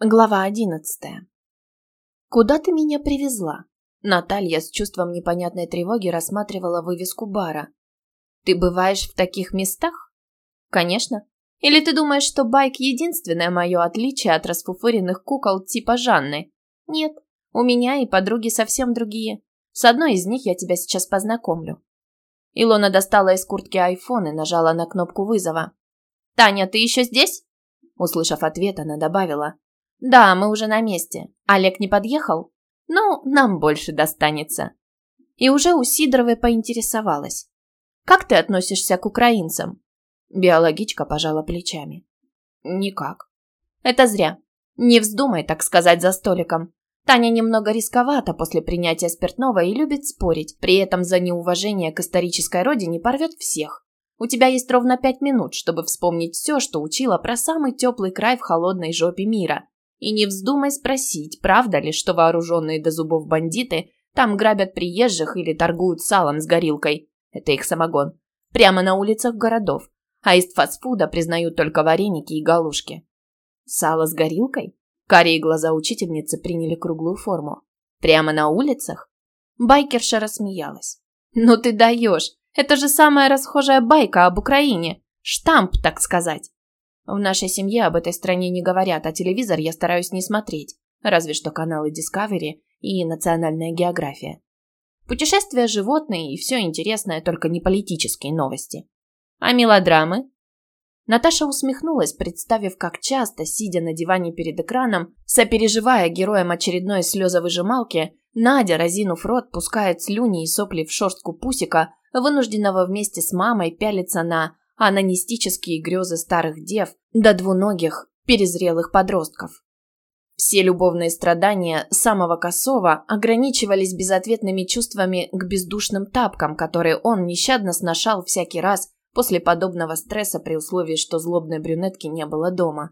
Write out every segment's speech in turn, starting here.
Глава одиннадцатая. «Куда ты меня привезла?» Наталья с чувством непонятной тревоги рассматривала вывеску бара. «Ты бываешь в таких местах?» «Конечно. Или ты думаешь, что байк – единственное мое отличие от расфуфыренных кукол типа Жанны? Нет, у меня и подруги совсем другие. С одной из них я тебя сейчас познакомлю». Илона достала из куртки айфон и нажала на кнопку вызова. «Таня, ты еще здесь?» Услышав ответ, она добавила. «Да, мы уже на месте. Олег не подъехал? Ну, нам больше достанется». И уже у Сидоровой поинтересовалась. «Как ты относишься к украинцам?» Биологичка пожала плечами. «Никак». «Это зря. Не вздумай, так сказать, за столиком. Таня немного рисковата после принятия спиртного и любит спорить, при этом за неуважение к исторической родине порвет всех. У тебя есть ровно пять минут, чтобы вспомнить все, что учила про самый теплый край в холодной жопе мира. И не вздумай спросить, правда ли, что вооруженные до зубов бандиты там грабят приезжих или торгуют салом с горилкой. Это их самогон. Прямо на улицах городов. А из фастфуда признают только вареники и галушки. Сало с горилкой? Карие глаза учительницы приняли круглую форму. Прямо на улицах? Байкерша рассмеялась. «Ну ты даешь! Это же самая расхожая байка об Украине! Штамп, так сказать!» В нашей семье об этой стране не говорят, а телевизор я стараюсь не смотреть. Разве что каналы Discovery и Национальная география. Путешествия, животные и все интересное, только не политические новости. А мелодрамы? Наташа усмехнулась, представив, как часто, сидя на диване перед экраном, сопереживая героям очередной слезовыжималки, Надя, разинув рот, пускает слюни и сопли в шерстку пусика, вынужденного вместе с мамой пялиться на анонистические грезы старых дев до двуногих, перезрелых подростков. Все любовные страдания самого косого ограничивались безответными чувствами к бездушным тапкам, которые он нещадно сношал всякий раз после подобного стресса при условии, что злобной брюнетки не было дома.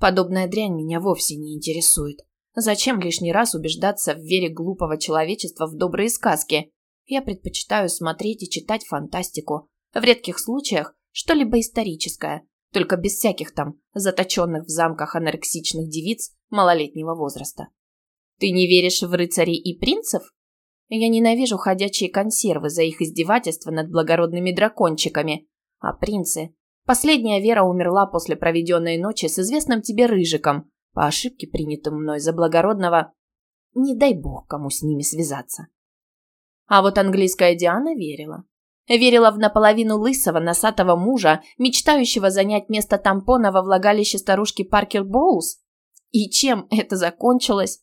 Подобная дрянь меня вовсе не интересует. Зачем лишний раз убеждаться в вере глупого человечества в добрые сказки? Я предпочитаю смотреть и читать фантастику, в редких случаях что-либо историческое, только без всяких там заточенных в замках анорексичных девиц малолетнего возраста. Ты не веришь в рыцарей и принцев? Я ненавижу ходячие консервы за их издевательство над благородными дракончиками. А принцы? Последняя Вера умерла после проведенной ночи с известным тебе Рыжиком, по ошибке принятым мной за благородного. Не дай бог кому с ними связаться. А вот английская Диана верила. Верила в наполовину лысого, носатого мужа, мечтающего занять место тампона во влагалище старушки Паркер Боулс? И чем это закончилось?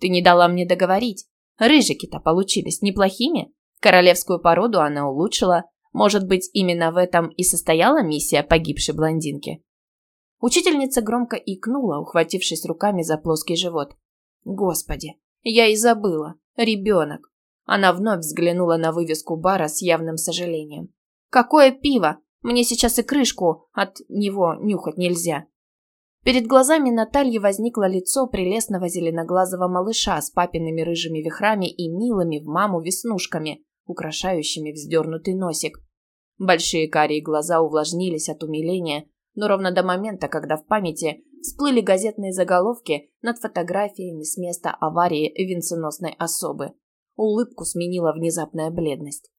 Ты не дала мне договорить. Рыжики-то получились неплохими. Королевскую породу она улучшила. Может быть, именно в этом и состояла миссия погибшей блондинки? Учительница громко икнула, ухватившись руками за плоский живот. Господи, я и забыла. Ребенок. Она вновь взглянула на вывеску бара с явным сожалением. «Какое пиво! Мне сейчас и крышку от него нюхать нельзя!» Перед глазами Натальи возникло лицо прелестного зеленоглазого малыша с папиными рыжими вихрами и милыми в маму веснушками, украшающими вздернутый носик. Большие карие глаза увлажнились от умиления, но ровно до момента, когда в памяти всплыли газетные заголовки над фотографиями с места аварии венценосной особы. Улыбку сменила внезапная бледность.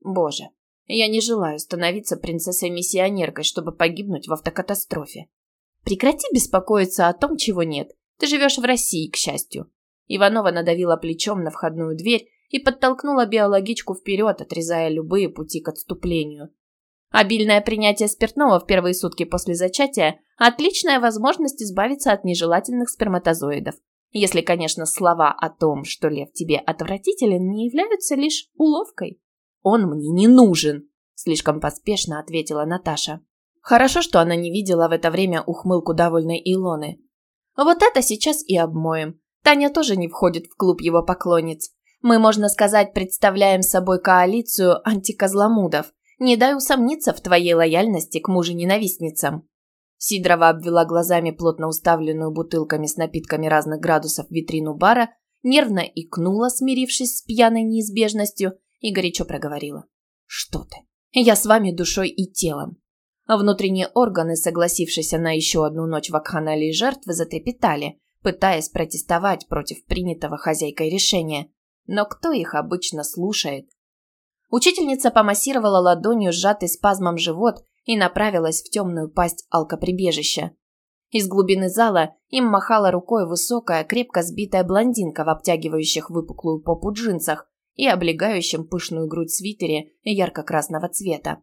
Боже, я не желаю становиться принцессой-миссионеркой, чтобы погибнуть в автокатастрофе. Прекрати беспокоиться о том, чего нет. Ты живешь в России, к счастью. Иванова надавила плечом на входную дверь и подтолкнула биологичку вперед, отрезая любые пути к отступлению. Обильное принятие спиртного в первые сутки после зачатия – отличная возможность избавиться от нежелательных сперматозоидов. Если, конечно, слова о том, что лев тебе отвратителен, не являются лишь уловкой. «Он мне не нужен», – слишком поспешно ответила Наташа. Хорошо, что она не видела в это время ухмылку довольной Илоны. «Вот это сейчас и обмоем. Таня тоже не входит в клуб его поклонниц. Мы, можно сказать, представляем собой коалицию антикозломудов. Не дай усомниться в твоей лояльности к мужу-ненавистницам». Сидорова обвела глазами плотно уставленную бутылками с напитками разных градусов витрину бара, нервно икнула, смирившись с пьяной неизбежностью, и горячо проговорила. «Что ты? Я с вами душой и телом». Внутренние органы, согласившиеся на еще одну ночь в Акханалии жертвы, затрепетали, пытаясь протестовать против принятого хозяйкой решения. Но кто их обычно слушает? Учительница помассировала ладонью сжатый спазмом живот и направилась в темную пасть алкоприбежища. Из глубины зала им махала рукой высокая, крепко сбитая блондинка в обтягивающих выпуклую попу джинсах и облегающем пышную грудь свитере ярко-красного цвета.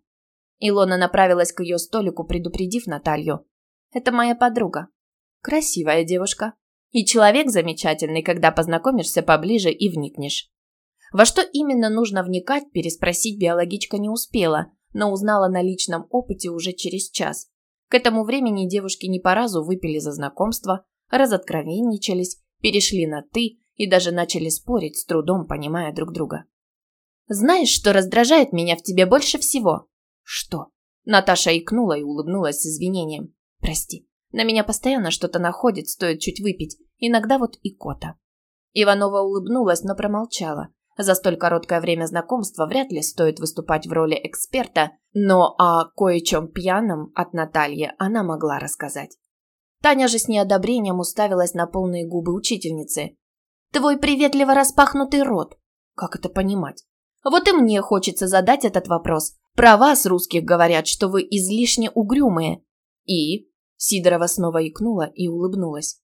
Илона направилась к ее столику, предупредив Наталью. «Это моя подруга. Красивая девушка. И человек замечательный, когда познакомишься поближе и вникнешь». Во что именно нужно вникать, переспросить биологичка не успела, но узнала на личном опыте уже через час. К этому времени девушки не по разу выпили за знакомство, разоткровенничались, перешли на «ты» и даже начали спорить, с трудом понимая друг друга. «Знаешь, что раздражает меня в тебе больше всего?» «Что?» Наташа икнула и улыбнулась с извинением. «Прости, на меня постоянно что-то находит, стоит чуть выпить, иногда вот и кота». Иванова улыбнулась, но промолчала. За столь короткое время знакомства вряд ли стоит выступать в роли эксперта, но о кое-чем пьяном от Натальи она могла рассказать. Таня же с неодобрением уставилась на полные губы учительницы. «Твой приветливо распахнутый рот. Как это понимать? Вот и мне хочется задать этот вопрос. Про вас, русских, говорят, что вы излишне угрюмые». «И?» Сидорова снова икнула и улыбнулась.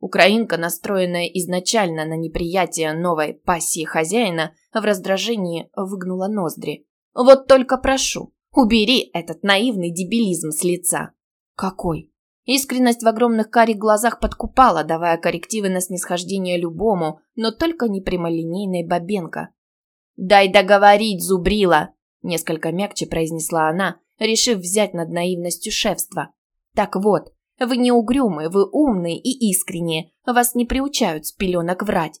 Украинка, настроенная изначально на неприятие новой пассии хозяина, в раздражении выгнула ноздри. «Вот только прошу, убери этот наивный дебилизм с лица». «Какой?» Искренность в огромных карих глазах подкупала, давая коррективы на снисхождение любому, но только не прямолинейной Бабенко. «Дай договорить, зубрила!» – несколько мягче произнесла она, решив взять над наивностью шефства. «Так вот, вы не угрюмые, вы умные и искренние. Вас не приучают с пеленок врать.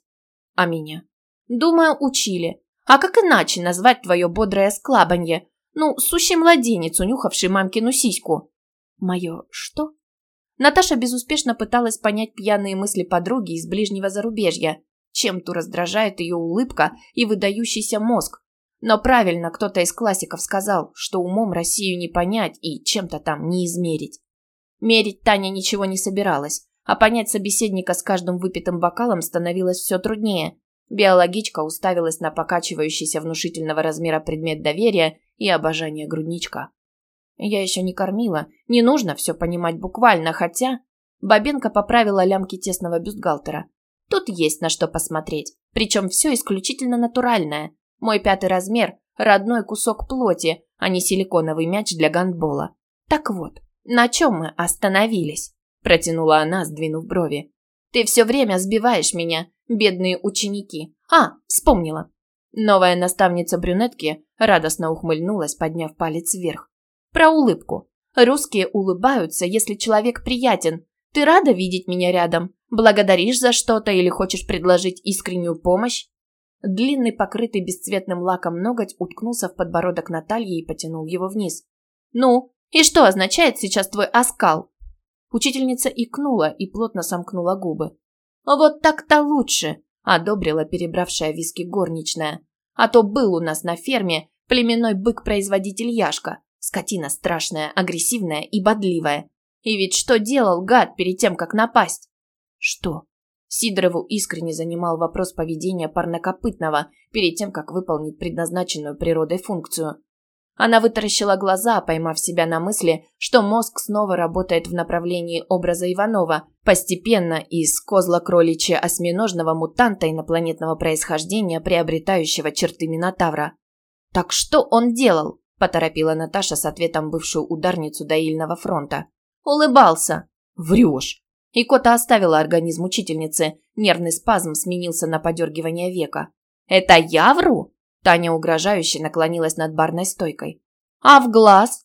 А меня? Думаю, учили. А как иначе назвать твое бодрое склабанье? Ну, сущий младенец, унюхавший мамкину сиську. Мое что? Наташа безуспешно пыталась понять пьяные мысли подруги из ближнего зарубежья. Чем-то раздражает ее улыбка и выдающийся мозг. Но правильно кто-то из классиков сказал, что умом Россию не понять и чем-то там не измерить. Мерить Таня ничего не собиралась, а понять собеседника с каждым выпитым бокалом становилось все труднее. Биологичка уставилась на покачивающийся внушительного размера предмет доверия и обожания грудничка. Я еще не кормила, не нужно все понимать буквально, хотя... Бабенка поправила лямки тесного бюстгальтера. Тут есть на что посмотреть, причем все исключительно натуральное. Мой пятый размер – родной кусок плоти, а не силиконовый мяч для гандбола. Так вот, «На чем мы остановились?» – протянула она, сдвинув брови. «Ты все время сбиваешь меня, бедные ученики. А, вспомнила!» Новая наставница брюнетки радостно ухмыльнулась, подняв палец вверх. «Про улыбку. Русские улыбаются, если человек приятен. Ты рада видеть меня рядом? Благодаришь за что-то или хочешь предложить искреннюю помощь?» Длинный, покрытый бесцветным лаком ноготь уткнулся в подбородок Натальи и потянул его вниз. «Ну, и что означает сейчас твой оскал?» Учительница икнула и плотно сомкнула губы. «Вот так-то лучше», – одобрила перебравшая виски горничная. «А то был у нас на ферме племенной бык-производитель Яшка. Скотина страшная, агрессивная и бодливая. И ведь что делал гад перед тем, как напасть?» «Что?» Сидорову искренне занимал вопрос поведения парнокопытного перед тем, как выполнить предназначенную природой функцию. Она вытаращила глаза, поймав себя на мысли, что мозг снова работает в направлении образа Иванова, постепенно из козла-кроличья осьминожного мутанта инопланетного происхождения, приобретающего черты Минотавра. «Так что он делал?» – поторопила Наташа с ответом бывшую ударницу доильного фронта. «Улыбался». «Врешь». Икота оставила организм учительницы. Нервный спазм сменился на подергивание века. «Это я вру?» Таня угрожающе наклонилась над барной стойкой. «А в глаз?